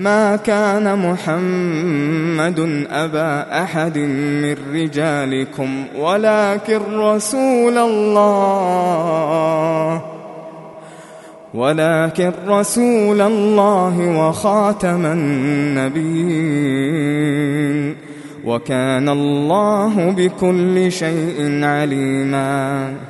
ما كان محمد أبا أحد من رجالكم ولكن رسول الله ولكن رسول الله وخاتم النبيين. وكان الله بكل شيء عليماً.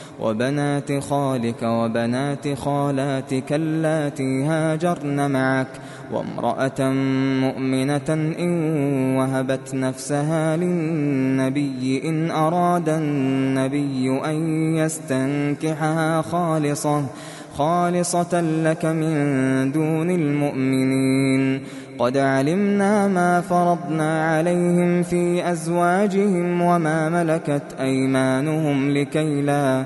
وبنات خالك وبنات خالاتك اللاتي هاجرن معك وامرأة مؤمنة إن وهبت نفسها للنبي إن أراد النبي أن يستنكحها خالصة خالصة لك من دون المؤمنين. قد علمنا ما فرضنا عليهم في أزواجهم وما ملكت أيمانهم لكي لا,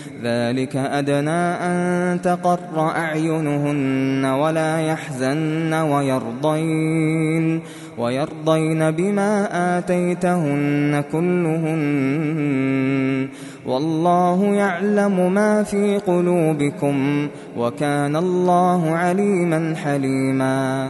ذلك أدنى أن تقر أعينهن ولا يحزن ويرضين ويرضين بما آتيتهن كلهن. والله يعلم ما في قلوبكم وكان الله عليما حليما.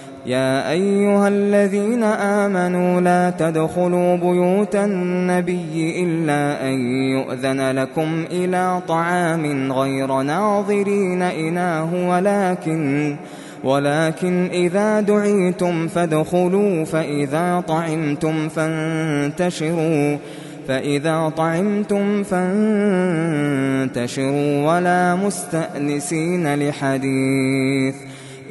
يا أيها الذين آمنوا لا تدخلوا بيوت النبي إلا أن يؤذن لكم إلى طعام غير ناظرين إناه ولكن ولكن إذا دعيتم فادخلوا فإذا طعمتم فانتشروا فإذا طعمتم فانتشروا ولا مستأنسين لحديث.